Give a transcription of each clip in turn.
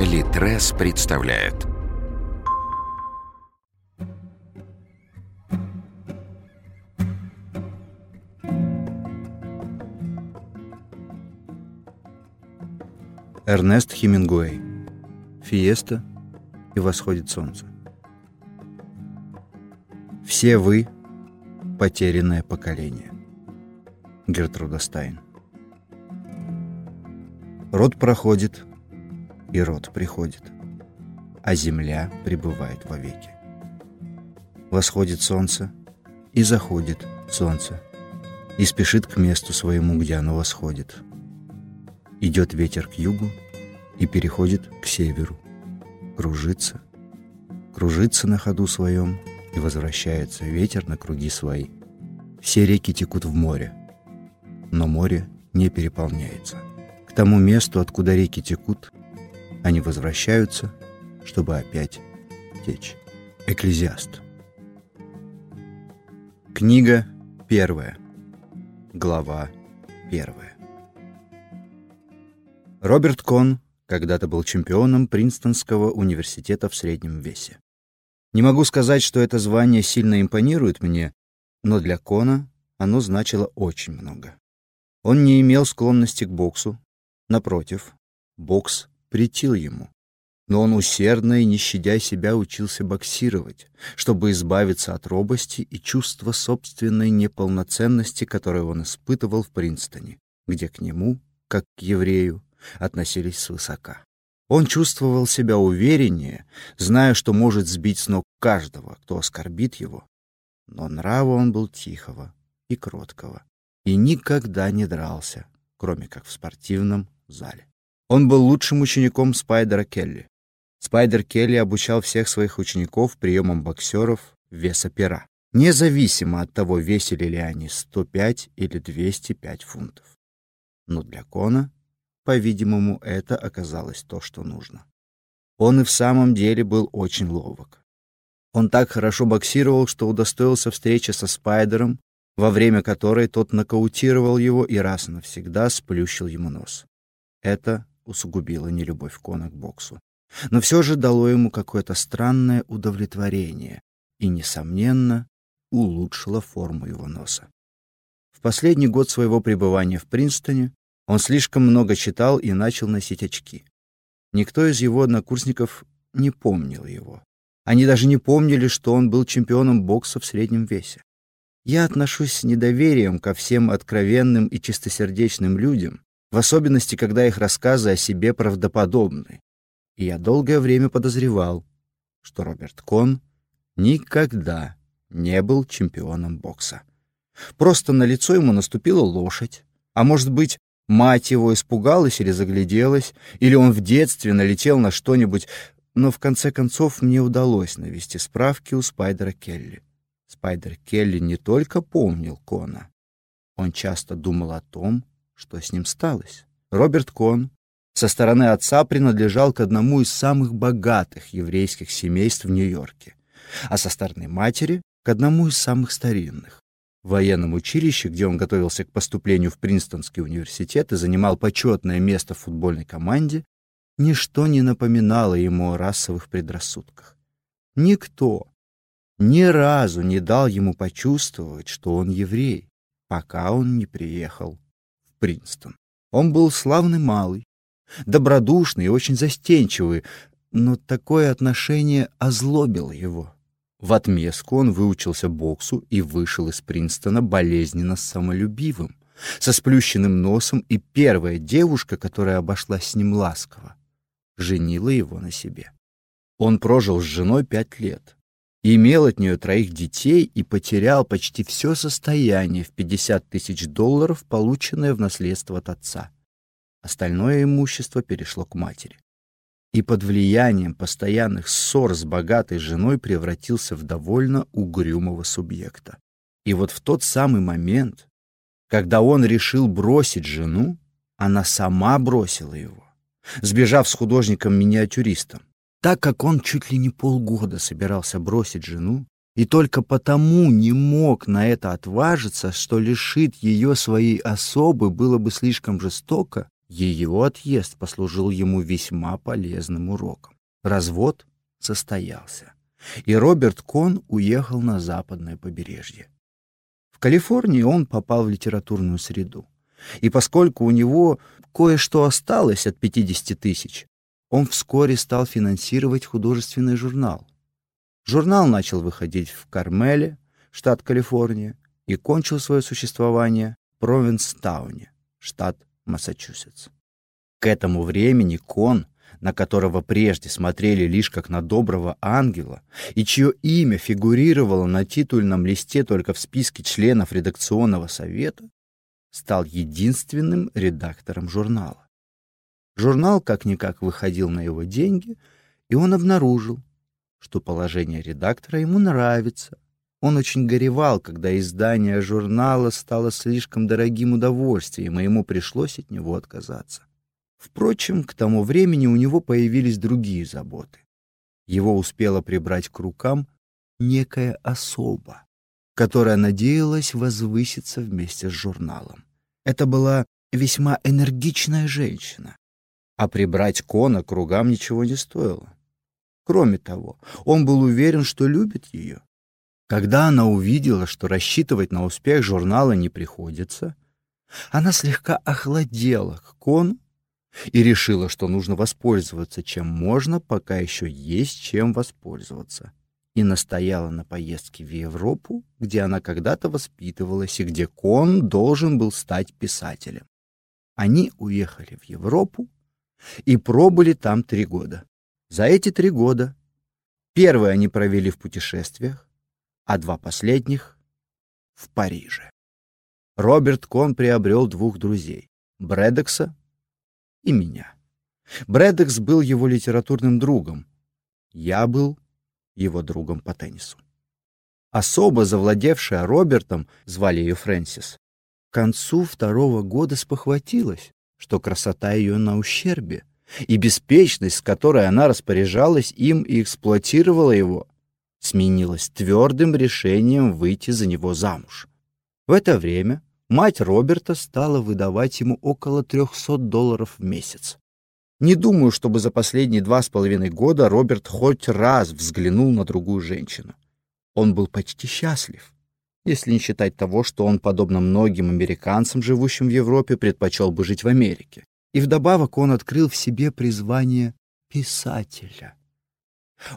Литрес представляет Эрнест Хемингуэй «Фиеста» и «Восходит солнце». Все вы — потерянное поколение. Гертруда Стайн. Род проходит, и род приходит, а земля пребывает вовеки. Восходит солнце, и заходит солнце, и спешит к месту своему, где оно восходит. Идет ветер к югу и переходит к северу, кружится, кружится на ходу своем, и возвращается ветер на круги свои. Все реки текут в море, но море не переполняется. К тому месту, откуда реки текут, они возвращаются, чтобы опять течь. Экклезиаст. Книга первая. Глава первая. Роберт Кон когда-то был чемпионом Принстонского университета в среднем весе. Не могу сказать, что это звание сильно импонирует мне, но для Кона оно значило очень много. Он не имел склонности к боксу. Напротив, бокс претил ему. Но он усердно и не щадя себя учился боксировать, чтобы избавиться от робости и чувства собственной неполноценности, которое он испытывал в Принстоне, где к нему, как к еврею, относились свысока. Он чувствовал себя увереннее, зная, что может сбить с ног каждого, кто оскорбит его. Но нрава он был тихого и кроткого, и никогда не дрался, кроме как в спортивном зале. Он был лучшим учеником Спайдера Келли. Спайдер Келли обучал всех своих учеников приемам боксеров веса пера, независимо от того, весили ли они 105 или 205 фунтов. Но для Кона по-видимому, это оказалось то, что нужно. Он и в самом деле был очень ловок. Он так хорошо боксировал, что удостоился встречи со Спайдером, во время которой тот нокаутировал его и раз навсегда сплющил ему нос. Это усугубило нелюбовь Кона к боксу. Но все же дало ему какое-то странное удовлетворение и, несомненно, улучшило форму его носа. В последний год своего пребывания в Принстоне он слишком много читал и начал носить очки. Никто из его однокурсников не помнил его. Они даже не помнили, что он был чемпионом бокса в среднем весе. Я отношусь с недоверием ко всем откровенным и чистосердечным людям, в особенности, когда их рассказы о себе правдоподобны. И я долгое время подозревал, что Роберт Кон никогда не был чемпионом бокса. Просто на лицо ему наступила лошадь, а может быть, Мать его испугалась или загляделась, или он в детстве налетел на что-нибудь, но в конце концов мне удалось навести справки у Спайдера Келли. Спайдер Келли не только помнил Кона, он часто думал о том, что с ним сталось. Роберт Кон со стороны отца принадлежал к одному из самых богатых еврейских семейств в Нью-Йорке, а со стороны матери — к одному из самых старинных. В военном училище, где он готовился к поступлению в Принстонский университет и занимал почетное место в футбольной команде, ничто не напоминало ему о расовых предрассудках. Никто ни разу не дал ему почувствовать, что он еврей, пока он не приехал Принстон. Он был славный малый, добродушный и очень застенчивый, но такое отношение озлобило его. В отместку он выучился боксу и вышел из Принстона болезненно самолюбивым, со сплющенным носом, и первая девушка, которая обошлась с ним ласково, женила его на себе. Он прожил с женой пять лет, имел от нее троих детей и потерял почти все состояние в 50 тысяч долларов, полученное в наследство от отца. Остальное имущество перешло к матери и под влиянием постоянных ссор с богатой женой превратился в довольно угрюмого субъекта. И вот в тот самый момент, когда он решил бросить жену, она сама бросила его, сбежав с художником-миниатюристом. Так как он чуть ли не полгода собирался бросить жену, и только потому не мог на это отважиться, что лишить ее своей особы было бы слишком жестоко, Ее отъезд послужил ему весьма полезным уроком. Развод состоялся, и Роберт Кон уехал на западное побережье. В Калифорнии он попал в литературную среду. И поскольку у него кое-что осталось от 50 тысяч, он вскоре стал финансировать художественный журнал. Журнал начал выходить в Кармеле, штат Калифорния, и кончил свое существование в Провинстауне, штат Массачусетс. К этому времени Кон, на которого прежде смотрели лишь как на доброго ангела, и чье имя фигурировало на титульном листе только в списке членов редакционного совета, стал единственным редактором журнала. Журнал как-никак выходил на его деньги, и он обнаружил, что положение редактора ему нравится. Он очень горевал, когда издание журнала стало слишком дорогим удовольствием, и ему пришлось от него отказаться. Впрочем, к тому времени у него появились другие заботы. Его успела прибрать к рукам некая особа, которая надеялась возвыситься вместе с журналом. Это была весьма энергичная женщина, а прибрать Кона к кругам ничего не стоило. Кроме того, он был уверен, что любит ее. Когда она увидела, что рассчитывать на успех журнала не приходится, она слегка охладела к Кону и решила, что нужно воспользоваться чем можно, пока еще есть чем воспользоваться и настояла на поездке в Европу, где она когда-то воспитывалась и где Кон должен был стать писателем. Они уехали в Европу и пробыли там три года. За эти три года первые они провели в путешествиях, а два последних — в Париже. Роберт Кон приобрел двух друзей — Брэдекса и меня. Брэдекс был его литературным другом. Я был его другом по теннису. Особо завладевшая Робертом, звали ее Фрэнсис, к концу второго года спохватилась, что красота ее на ущербе, и беспечность, с которой она распоряжалась им и эксплуатировала его, сменилась твердым решением выйти за него замуж. В это время мать Роберта стала выдавать ему около 300 долларов в месяц. Не думаю, чтобы за последние два с половиной года Роберт хоть раз взглянул на другую женщину. Он был почти счастлив, если не считать того, что он, подобно многим американцам, живущим в Европе, предпочел бы жить в Америке. И вдобавок он открыл в себе призвание писателя.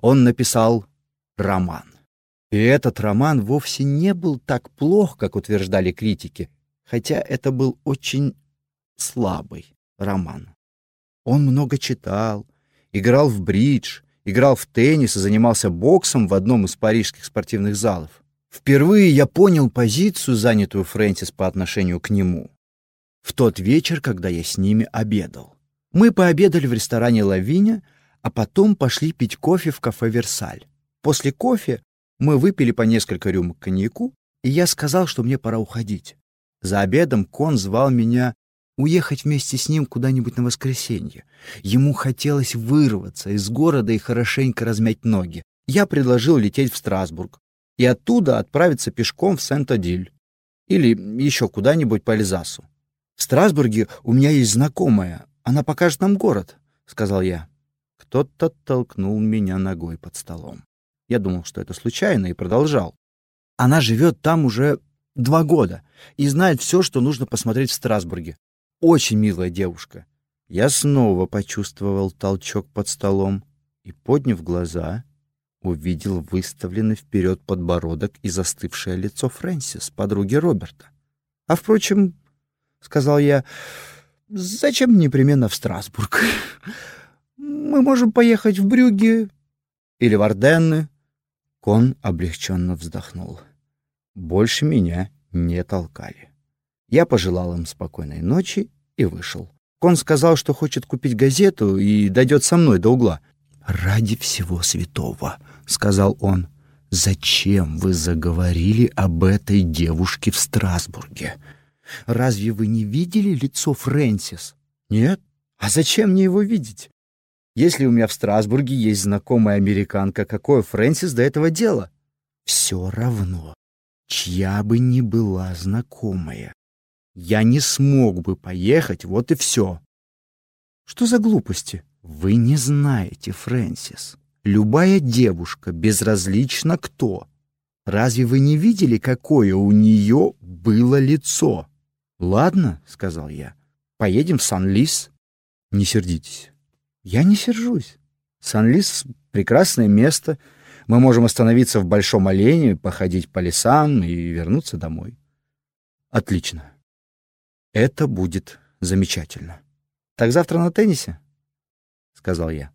Он написал роман. И этот роман вовсе не был так плох, как утверждали критики, хотя это был очень слабый роман. Он много читал, играл в бридж, играл в теннис и занимался боксом в одном из парижских спортивных залов. Впервые я понял позицию, занятую Фрэнсис по отношению к нему. В тот вечер, когда я с ними обедал. Мы пообедали в ресторане «Лавиня», а потом пошли пить кофе в кафе «Версаль». После кофе мы выпили по несколько рюмок коньяку, и я сказал, что мне пора уходить. За обедом Кон звал меня уехать вместе с ним куда-нибудь на воскресенье. Ему хотелось вырваться из города и хорошенько размять ноги. Я предложил лететь в Страсбург и оттуда отправиться пешком в Сент-Адиль или еще куда-нибудь по Эльзасу. В Страсбурге у меня есть знакомая, она покажет нам город, — сказал я. Кто-то толкнул меня ногой под столом. Я думал, что это случайно, и продолжал. Она живет там уже два года и знает все, что нужно посмотреть в Страсбурге очень милая девушка. Я снова почувствовал толчок под столом и, подняв глаза, увидел выставленный вперед подбородок и застывшее лицо Фрэнсис, подруги Роберта. «А, впрочем, — сказал я, — зачем непременно в Страсбург? Мы можем поехать в Брюгге или в Орденны». Кон облегченно вздохнул. Больше меня не толкали. Я пожелал им спокойной ночи и вышел. Кон сказал, что хочет купить газету и дойдет со мной до угла. «Ради всего святого», — сказал он, — «зачем вы заговорили об этой девушке в Страсбурге? Разве вы не видели лицо Фрэнсис?» «Нет. А зачем мне его видеть? Если у меня в Страсбурге есть знакомая американка, какое Фрэнсис до этого дело?» «Все равно, чья бы ни была знакомая. Я не смог бы поехать, вот и все. Что за глупости? Вы не знаете, Фрэнсис. Любая девушка, безразлично кто. Разве вы не видели, какое у нее было лицо? Ладно, сказал я. Поедем в Сан-Лис. Не сердитесь. Я не сержусь. Сан-Лис — прекрасное место. Мы можем остановиться в Большом Олене, походить по лесам и вернуться домой. Отлично. Это будет замечательно. Так завтра на теннисе? Сказал я.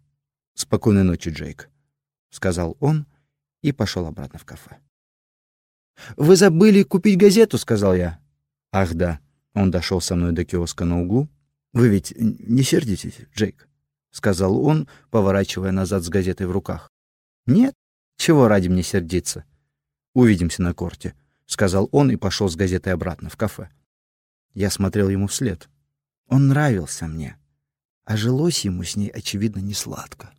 Спокойной ночи, Джейк. Сказал он и пошел обратно в кафе. Вы забыли купить газету, сказал я. Ах да. Он дошел со мной до киоска на углу. Вы ведь не сердитесь, Джейк, сказал он, поворачивая назад с газетой в руках. Нет, чего ради мне сердиться? Увидимся на корте, сказал он и пошел с газетой обратно в кафе. Я смотрел ему вслед. Он нравился мне, а жилось ему с ней очевидно не сладко.